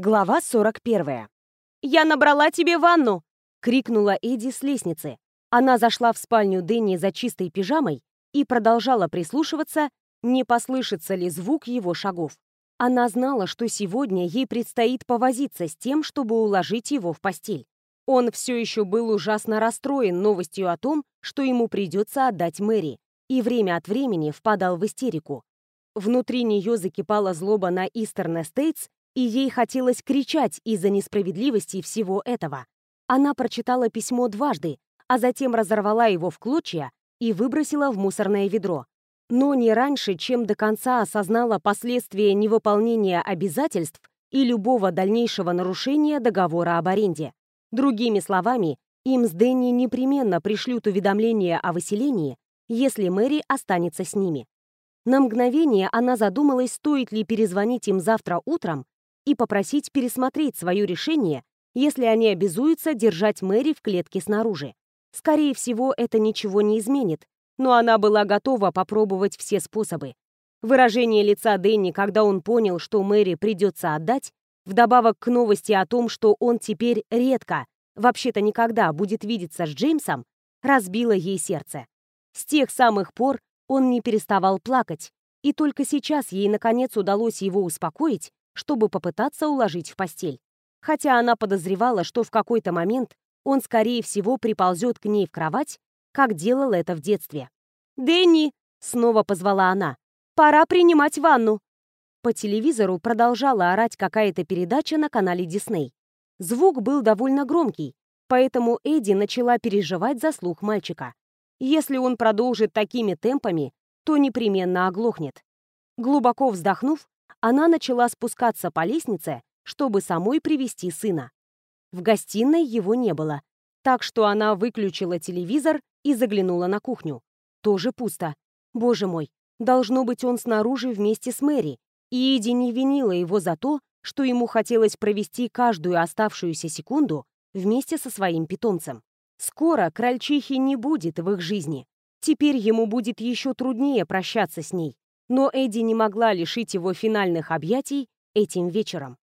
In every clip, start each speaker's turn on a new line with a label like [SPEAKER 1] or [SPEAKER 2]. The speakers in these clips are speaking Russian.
[SPEAKER 1] Глава 41. «Я набрала тебе ванну!» — крикнула Эдди с лестницы. Она зашла в спальню Дэнни за чистой пижамой и продолжала прислушиваться, не послышится ли звук его шагов. Она знала, что сегодня ей предстоит повозиться с тем, чтобы уложить его в постель. Он все еще был ужасно расстроен новостью о том, что ему придется отдать Мэри, и время от времени впадал в истерику. Внутри нее закипала злоба на Истерн Эстейтс и ей хотелось кричать из-за несправедливости всего этого. Она прочитала письмо дважды, а затем разорвала его в клочья и выбросила в мусорное ведро. Но не раньше, чем до конца осознала последствия невыполнения обязательств и любого дальнейшего нарушения договора об аренде. Другими словами, им с Дэнни непременно пришлют уведомление о выселении, если Мэри останется с ними. На мгновение она задумалась, стоит ли перезвонить им завтра утром и попросить пересмотреть свое решение, если они обязуются держать Мэри в клетке снаружи. Скорее всего, это ничего не изменит, но она была готова попробовать все способы. Выражение лица Дэнни, когда он понял, что Мэри придется отдать, вдобавок к новости о том, что он теперь редко, вообще-то никогда будет видеться с Джеймсом, разбило ей сердце. С тех самых пор он не переставал плакать, и только сейчас ей наконец удалось его успокоить чтобы попытаться уложить в постель. Хотя она подозревала, что в какой-то момент он, скорее всего, приползет к ней в кровать, как делал это в детстве. «Дэнни!» — снова позвала она. «Пора принимать ванну!» По телевизору продолжала орать какая-то передача на канале Дисней. Звук был довольно громкий, поэтому Эдди начала переживать за слух мальчика. Если он продолжит такими темпами, то непременно оглохнет. Глубоко вздохнув, она начала спускаться по лестнице, чтобы самой привести сына. В гостиной его не было, так что она выключила телевизор и заглянула на кухню. Тоже пусто. Боже мой, должно быть он снаружи вместе с Мэри, и Иди не винила его за то, что ему хотелось провести каждую оставшуюся секунду вместе со своим питомцем. Скоро крольчихи не будет в их жизни. Теперь ему будет еще труднее прощаться с ней. Но Эдди не могла лишить его финальных объятий этим вечером.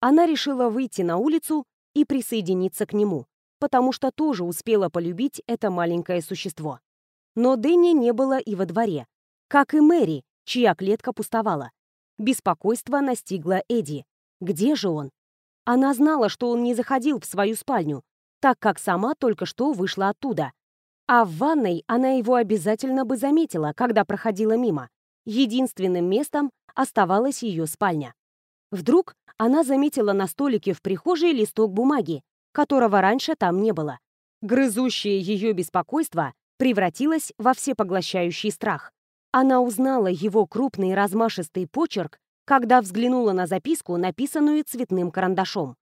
[SPEAKER 1] Она решила выйти на улицу и присоединиться к нему, потому что тоже успела полюбить это маленькое существо. Но Дэнни не было и во дворе, как и Мэри, чья клетка пустовала. Беспокойство настигло Эдди. Где же он? Она знала, что он не заходил в свою спальню, так как сама только что вышла оттуда. А в ванной она его обязательно бы заметила, когда проходила мимо. Единственным местом оставалась ее спальня. Вдруг она заметила на столике в прихожей листок бумаги, которого раньше там не было. Грызущее ее беспокойство превратилось во всепоглощающий страх. Она узнала его крупный размашистый почерк, когда взглянула на записку, написанную цветным карандашом.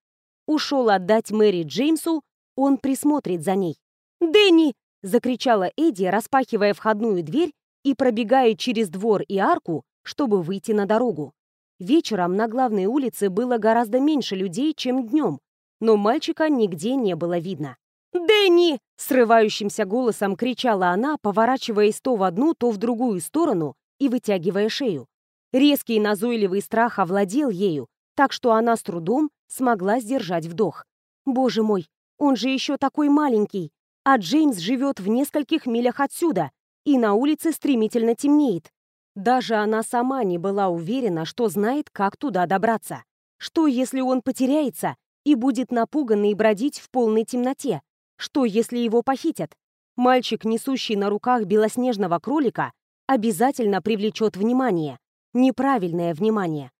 [SPEAKER 1] Ушел отдать Мэри Джеймсу, он присмотрит за ней. «Дэнни!» — закричала Эдди, распахивая входную дверь и пробегая через двор и арку, чтобы выйти на дорогу. Вечером на главной улице было гораздо меньше людей, чем днем, но мальчика нигде не было видно. «Дэнни!» — срывающимся голосом кричала она, поворачиваясь то в одну, то в другую сторону и вытягивая шею. Резкий назойливый страх овладел ею, так что она с трудом смогла сдержать вдох. «Боже мой, он же еще такой маленький, а Джеймс живет в нескольких милях отсюда, и на улице стремительно темнеет. Даже она сама не была уверена, что знает, как туда добраться. Что, если он потеряется и будет напуганный бродить в полной темноте? Что, если его похитят? Мальчик, несущий на руках белоснежного кролика, обязательно привлечет внимание. Неправильное внимание.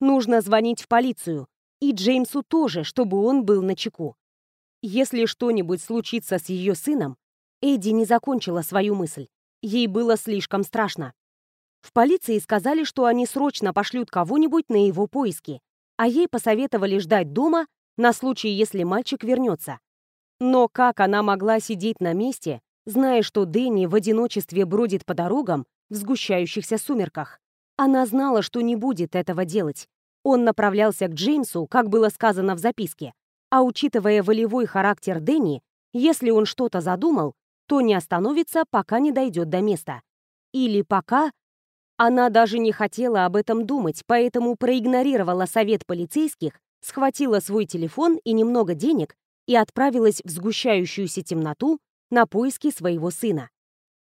[SPEAKER 1] Нужно звонить в полицию. И Джеймсу тоже, чтобы он был на чеку. Если что-нибудь случится с ее сыном, Эдди не закончила свою мысль. Ей было слишком страшно. В полиции сказали, что они срочно пошлют кого-нибудь на его поиски, а ей посоветовали ждать дома на случай, если мальчик вернется. Но как она могла сидеть на месте, зная, что Дэнни в одиночестве бродит по дорогам в сгущающихся сумерках? Она знала, что не будет этого делать. Он направлялся к Джеймсу, как было сказано в записке. А учитывая волевой характер Дэнни, если он что-то задумал, то не остановится, пока не дойдет до места. Или пока... Она даже не хотела об этом думать, поэтому проигнорировала совет полицейских схватила свой телефон и немного денег и отправилась в сгущающуюся темноту на поиски своего сына.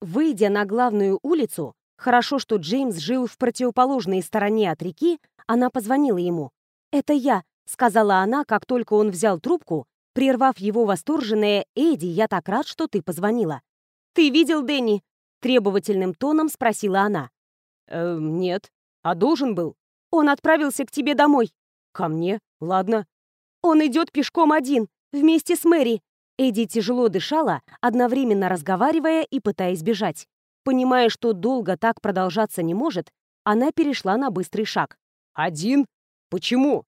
[SPEAKER 1] Выйдя на главную улицу, хорошо, что Джеймс жил в противоположной стороне от реки, она позвонила ему. «Это я», — сказала она, как только он взял трубку, прервав его восторженное «Эдди, я так рад, что ты позвонила». «Ты видел Дэнни?» — требовательным тоном спросила она.
[SPEAKER 2] «Э, нет. А должен был?»
[SPEAKER 1] «Он отправился к тебе домой».
[SPEAKER 2] «Ко мне? Ладно».
[SPEAKER 1] «Он идет пешком один, вместе с Мэри». Эдди тяжело дышала, одновременно разговаривая и пытаясь бежать. Понимая, что долго так продолжаться не может, она перешла на быстрый шаг.
[SPEAKER 2] «Один? Почему?»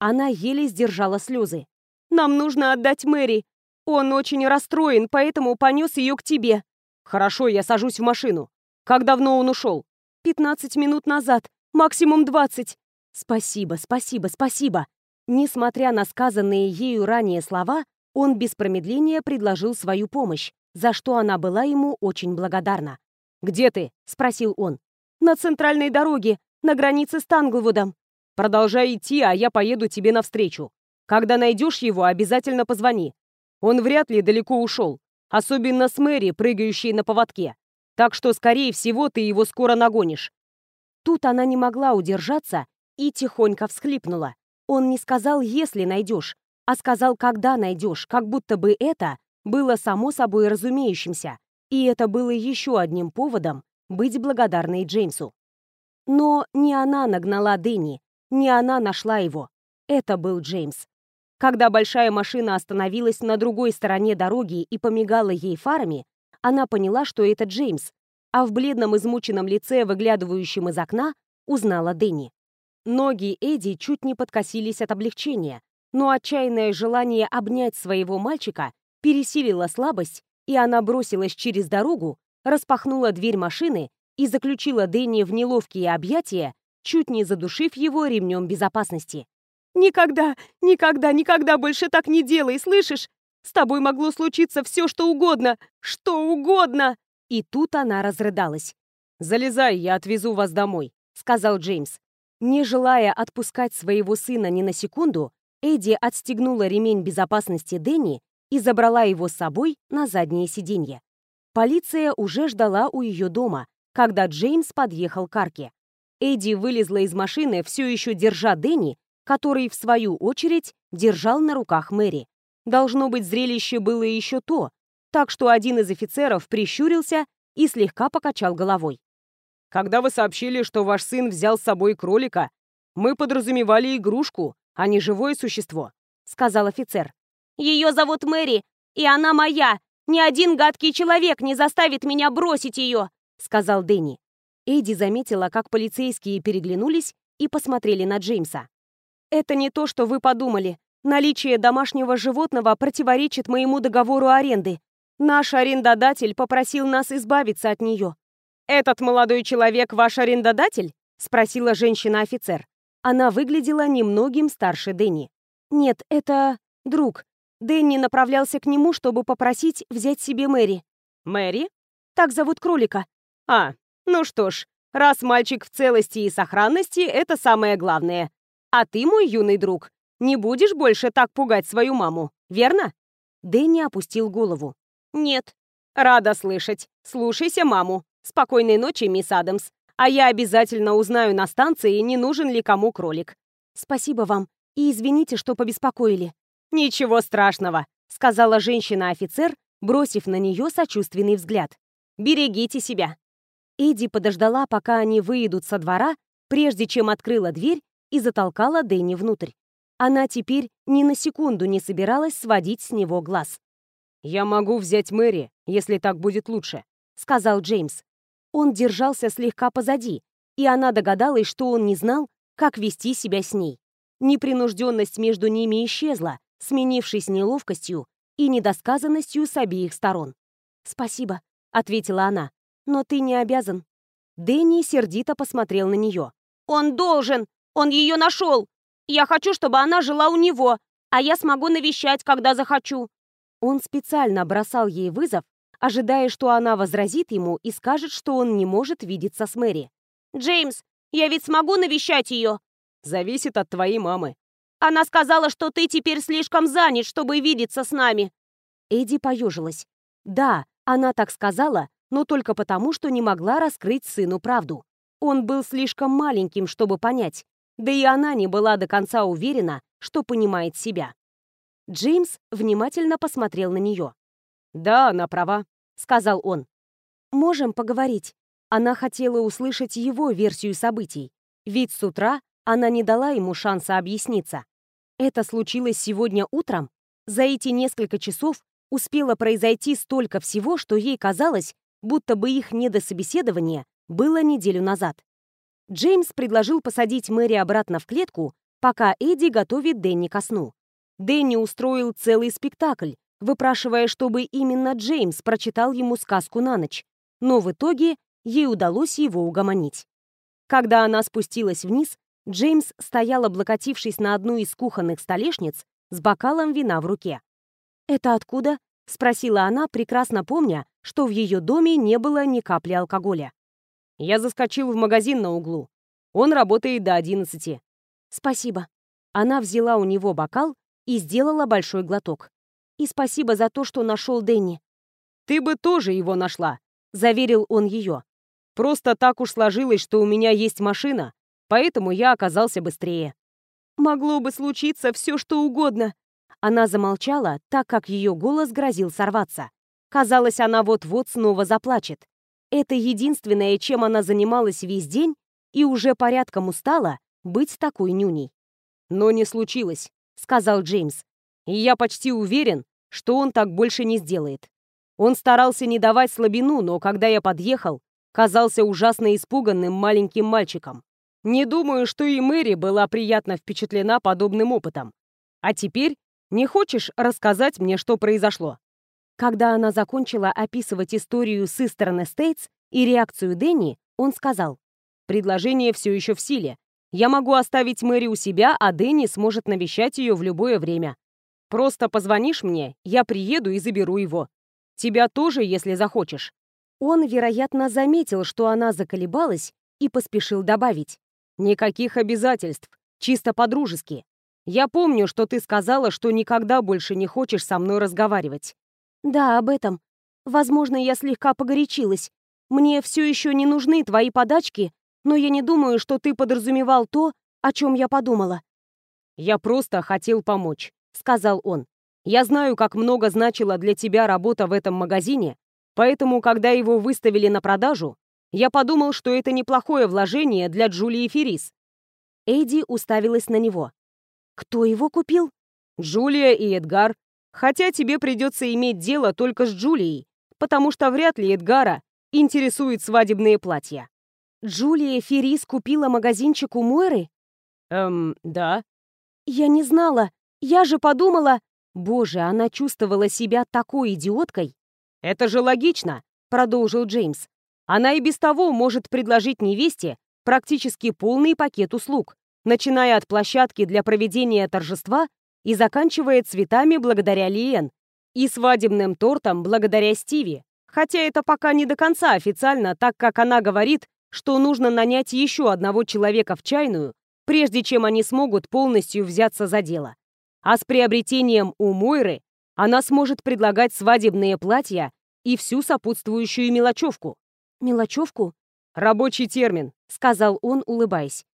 [SPEAKER 1] Она еле сдержала слезы. «Нам нужно отдать Мэри. Он очень расстроен, поэтому понес ее к тебе».
[SPEAKER 2] «Хорошо, я сажусь в машину. Как давно он ушел?»
[SPEAKER 1] «Пятнадцать минут назад, максимум двадцать». «Спасибо, спасибо, спасибо». Несмотря на сказанные ею ранее слова, он без промедления предложил свою помощь, за что она была ему очень благодарна.
[SPEAKER 2] «Где ты?» — спросил он.
[SPEAKER 1] «На центральной дороге, на границе с Танглвудом».
[SPEAKER 2] «Продолжай идти, а я поеду тебе навстречу. Когда найдешь его, обязательно позвони. Он вряд ли далеко ушел, особенно с Мэри, прыгающей на поводке. Так что, скорее всего, ты его скоро нагонишь».
[SPEAKER 1] Тут она не могла удержаться и тихонько всхлипнула. Он не сказал «если найдешь», а сказал «когда найдешь», как будто бы это было само собой разумеющимся, и это было еще одним поводом быть благодарной Джеймсу. Но не она нагнала Дэнни, не она нашла его. Это был Джеймс. Когда большая машина остановилась на другой стороне дороги и помигала ей фарами, она поняла, что это Джеймс, а в бледном измученном лице, выглядывающем из окна, узнала Дэнни. Ноги Эдди чуть не подкосились от облегчения, но отчаянное желание обнять своего мальчика пересилило слабость, и она бросилась через дорогу, распахнула дверь машины и заключила Дэнни в неловкие объятия, чуть не задушив его ремнем безопасности. «Никогда, никогда, никогда больше так не делай, слышишь? С тобой могло случиться все, что угодно, что угодно!» И тут она разрыдалась.
[SPEAKER 2] «Залезай, я отвезу вас домой», — сказал Джеймс.
[SPEAKER 1] Не желая отпускать своего сына ни на секунду, Эдди отстегнула ремень безопасности Дэнни и забрала его с собой на заднее сиденье. Полиция уже ждала у ее дома, когда Джеймс подъехал к арке. Эдди вылезла из машины, все еще держа Дэнни, который, в свою очередь, держал на руках Мэри. Должно быть, зрелище было еще то, так что один из офицеров прищурился и слегка покачал головой.
[SPEAKER 2] Когда вы сообщили, что ваш сын взял с собой кролика, мы подразумевали игрушку, а не живое существо», — сказал офицер.
[SPEAKER 1] «Ее зовут Мэри, и она моя. Ни один гадкий человек не заставит меня бросить ее», — сказал Дэнни. Эдди заметила, как полицейские переглянулись и посмотрели на Джеймса. «Это не то, что вы подумали. Наличие домашнего животного противоречит моему договору аренды. Наш арендодатель попросил нас избавиться от нее.
[SPEAKER 2] «Этот молодой человек ваш арендодатель?» — спросила женщина-офицер.
[SPEAKER 1] Она выглядела немногим старше Дэнни. «Нет, это друг. Дэнни направлялся к нему, чтобы попросить взять себе Мэри».
[SPEAKER 2] «Мэри?»
[SPEAKER 1] «Так зовут кролика».
[SPEAKER 2] «А, ну что ж, раз мальчик в целости и сохранности, это самое главное. А ты, мой юный друг, не будешь больше так пугать свою маму, верно?»
[SPEAKER 1] Дэнни опустил голову.
[SPEAKER 2] «Нет». «Рада слышать. Слушайся маму. Спокойной ночи, мисс Адамс. А я обязательно узнаю на станции, не нужен ли кому кролик.
[SPEAKER 1] Спасибо вам. И извините, что побеспокоили.
[SPEAKER 2] Ничего страшного, сказала женщина-офицер, бросив на нее сочувственный взгляд. Берегите себя.
[SPEAKER 1] Эдди подождала, пока они выйдут со двора, прежде чем открыла дверь и затолкала Дэнни внутрь. Она теперь ни на секунду не собиралась сводить с него глаз.
[SPEAKER 2] «Я могу взять Мэри, если так будет лучше», — сказал Джеймс.
[SPEAKER 1] Он держался слегка позади, и она догадалась, что он не знал, как вести себя с ней. Непринужденность между ними исчезла, сменившись неловкостью и недосказанностью с обеих сторон. «Спасибо», — ответила она, — «но ты не обязан». Дэнни сердито посмотрел на нее. «Он должен! Он ее нашел! Я хочу, чтобы она жила у него, а я смогу навещать, когда захочу». Он специально бросал ей вызов, ожидая, что она возразит ему и скажет, что он не может видеться с Мэри. «Джеймс, я ведь смогу навещать ее?»
[SPEAKER 2] «Зависит от твоей мамы».
[SPEAKER 1] Она сказала, что ты теперь слишком занят, чтобы видеться с нами».
[SPEAKER 2] Эдди поежилась. Да, она так сказала, но только потому, что не могла раскрыть сыну правду. Он был слишком маленьким, чтобы понять, да и она не была до конца уверена, что понимает себя. Джеймс внимательно посмотрел на нее. «Да, она права», — сказал он. «Можем поговорить?» Она хотела услышать его версию событий, ведь с утра она не дала ему шанса объясниться. Это случилось сегодня утром? За эти несколько часов успело произойти столько всего, что ей казалось, будто бы их недособеседование было неделю назад. Джеймс предложил посадить Мэри обратно в клетку, пока Эдди готовит Дэнни ко сну. Дэнни устроил целый спектакль, выпрашивая, чтобы именно Джеймс прочитал ему сказку на ночь, но в итоге ей удалось его угомонить. Когда она спустилась вниз, Джеймс стоял, облокотившись на одну из кухонных столешниц с бокалом вина в руке. «Это откуда?» — спросила она, прекрасно помня, что в ее доме не было ни капли алкоголя. «Я заскочил в магазин на углу. Он работает до одиннадцати». «Спасибо». Она взяла у него бокал и сделала большой глоток. «И спасибо за то, что нашел Дэнни».
[SPEAKER 3] «Ты бы тоже его нашла», — заверил он ее. «Просто так уж сложилось, что у меня есть машина, поэтому я оказался быстрее».
[SPEAKER 1] «Могло бы случиться все, что угодно».
[SPEAKER 2] Она замолчала, так как ее голос грозил сорваться. Казалось, она вот-вот снова заплачет. Это единственное, чем она занималась весь день, и уже порядком устала быть такой нюней.
[SPEAKER 3] «Но не случилось», — сказал Джеймс. «И я почти уверен, что он так больше не сделает. Он старался не давать слабину, но когда я подъехал, казался ужасно испуганным маленьким мальчиком. Не думаю, что и Мэри была приятно впечатлена подобным опытом. А теперь не хочешь рассказать мне, что произошло?»
[SPEAKER 2] Когда она закончила описывать историю Систерн Эстейтс и реакцию Дэнни, он сказал,
[SPEAKER 3] «Предложение все еще в силе. Я могу оставить Мэри у себя, а Дэнни сможет навещать ее в любое время. Просто позвонишь мне, я приеду и заберу его. Тебя тоже, если захочешь».
[SPEAKER 2] Он, вероятно, заметил, что она заколебалась, и поспешил добавить.
[SPEAKER 3] Никаких обязательств, чисто по-дружески. Я помню, что ты сказала, что никогда больше не хочешь со мной разговаривать.
[SPEAKER 2] Да, об этом. Возможно, я слегка погорячилась. Мне все еще не нужны твои подачки, но я не думаю, что ты подразумевал то, о чем я подумала.
[SPEAKER 3] Я просто хотел помочь, сказал он. Я знаю, как много значила для тебя работа в этом магазине, поэтому, когда его выставили на продажу, я подумал, что это неплохое вложение для Джулии Феррис.
[SPEAKER 2] Эйди уставилась на него. Кто его купил?
[SPEAKER 3] Джулия и Эдгар. Хотя тебе придется иметь дело только с Джулией, потому что вряд ли Эдгара интересует свадебные платья.
[SPEAKER 2] Джулия Феррис купила магазинчик у Мойры?
[SPEAKER 3] Эм, да.
[SPEAKER 2] Я не знала. Я же подумала... Боже, она чувствовала себя такой идиоткой.
[SPEAKER 3] Это же логично, продолжил Джеймс. Она и без того может предложить невесте практически полный пакет услуг, начиная от площадки для проведения торжества и заканчивая цветами благодаря Лиен и свадебным тортом благодаря Стиви. Хотя это пока не до конца официально, так как она говорит, что нужно нанять еще одного человека в чайную, прежде чем они смогут полностью взяться за дело. А с приобретением у Мойры она сможет предлагать свадебные платья и всю сопутствующую мелочевку.
[SPEAKER 2] «Мелочевку?»
[SPEAKER 3] «Рабочий термин», — сказал он, улыбаясь.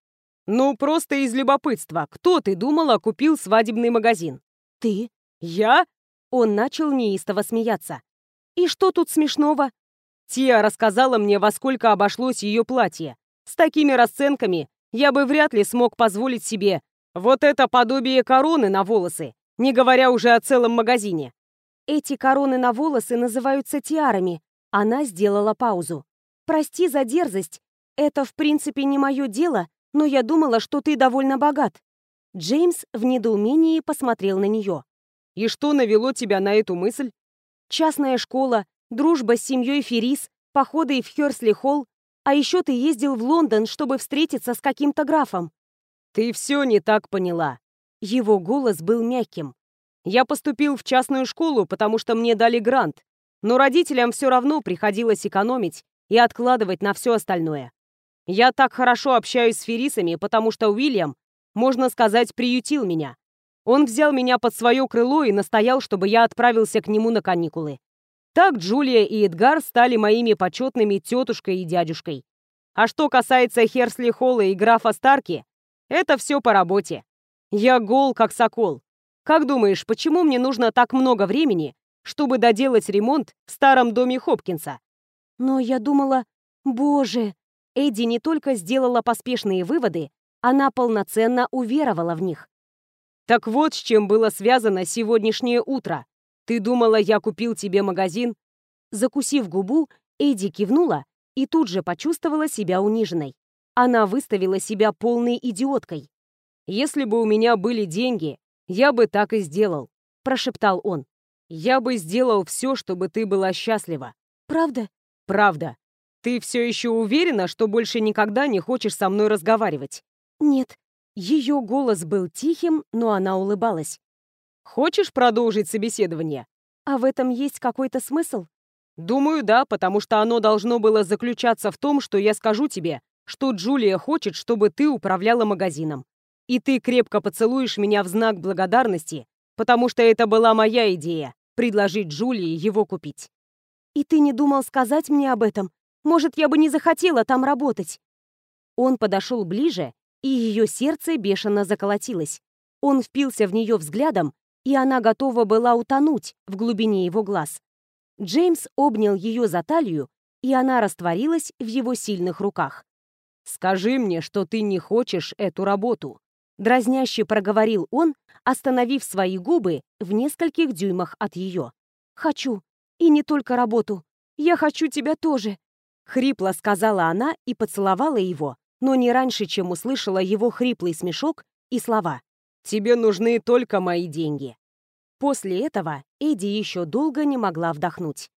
[SPEAKER 3] «Ну, просто из любопытства. Кто, ты думала, купил свадебный магазин?»
[SPEAKER 2] «Ты?»
[SPEAKER 3] «Я?»
[SPEAKER 2] Он начал неистово смеяться. «И что тут смешного?»
[SPEAKER 3] Тия рассказала мне, во сколько обошлось ее платье. С такими расценками я бы вряд ли смог позволить себе вот это подобие короны на волосы, не говоря уже о целом магазине.
[SPEAKER 2] Эти короны на волосы называются тиарами. Она сделала паузу. Прости за дерзость. Это, в принципе, не мое дело, но я думала, что ты довольно богат». Джеймс в недоумении посмотрел на нее.
[SPEAKER 3] «И что навело тебя на эту мысль?»
[SPEAKER 2] «Частная школа, дружба с семьей Феррис, походы в Хёрсли-Холл, а еще ты ездил в Лондон, чтобы встретиться с каким-то графом».
[SPEAKER 3] «Ты все не так поняла».
[SPEAKER 2] Его голос был мягким.
[SPEAKER 3] «Я поступил в частную школу, потому что мне дали грант, но родителям все равно приходилось экономить, и откладывать на все остальное. Я так хорошо общаюсь с ферисами, потому что Уильям
[SPEAKER 2] можно сказать, приютил меня. Он взял меня под свое крыло и настоял, чтобы я отправился к нему на каникулы. Так Джулия и Эдгар стали моими почетными тетушкой и дядюшкой. А что касается Херсли Холла и графа Старки, это все по работе. Я гол, как сокол. Как думаешь, почему мне нужно так много времени, чтобы доделать ремонт в старом доме Хопкинса?
[SPEAKER 1] Но я думала... Боже! Эдди не только сделала поспешные выводы, она полноценно уверовала в них.
[SPEAKER 2] Так вот, с чем было связано сегодняшнее утро. Ты думала, я купил тебе магазин?
[SPEAKER 1] Закусив губу, Эдди кивнула и тут же почувствовала себя униженной. Она выставила себя полной идиоткой.
[SPEAKER 2] «Если бы у меня были деньги, я бы так и сделал», — прошептал он. «Я бы сделал все, чтобы ты была счастлива».
[SPEAKER 1] «Правда?»
[SPEAKER 2] «Правда. Ты все еще уверена, что больше никогда не хочешь со мной разговаривать?»
[SPEAKER 1] «Нет». Ее голос был тихим, но она улыбалась.
[SPEAKER 2] «Хочешь продолжить собеседование?»
[SPEAKER 1] «А в этом есть какой-то смысл?»
[SPEAKER 2] «Думаю, да, потому что оно должно было заключаться в том, что я скажу тебе, что Джулия хочет, чтобы ты управляла магазином. И ты крепко поцелуешь меня в знак благодарности, потому что это была моя идея — предложить Джулии его купить».
[SPEAKER 1] «И ты не думал сказать мне об этом? Может, я бы не захотела там работать?» Он подошел ближе, и ее сердце бешено заколотилось. Он впился в нее взглядом, и она готова была утонуть в глубине его глаз. Джеймс обнял ее за талию, и она растворилась в его сильных руках.
[SPEAKER 2] «Скажи мне, что ты не хочешь эту работу», —
[SPEAKER 1] дразняще проговорил он, остановив свои губы в нескольких дюймах от ее. «Хочу. И не только работу. Я хочу тебя тоже», — хрипло сказала она и поцеловала его, но не раньше, чем услышала его хриплый смешок и слова.
[SPEAKER 2] «Тебе нужны только мои деньги».
[SPEAKER 1] После этого Эдди еще долго не могла вдохнуть.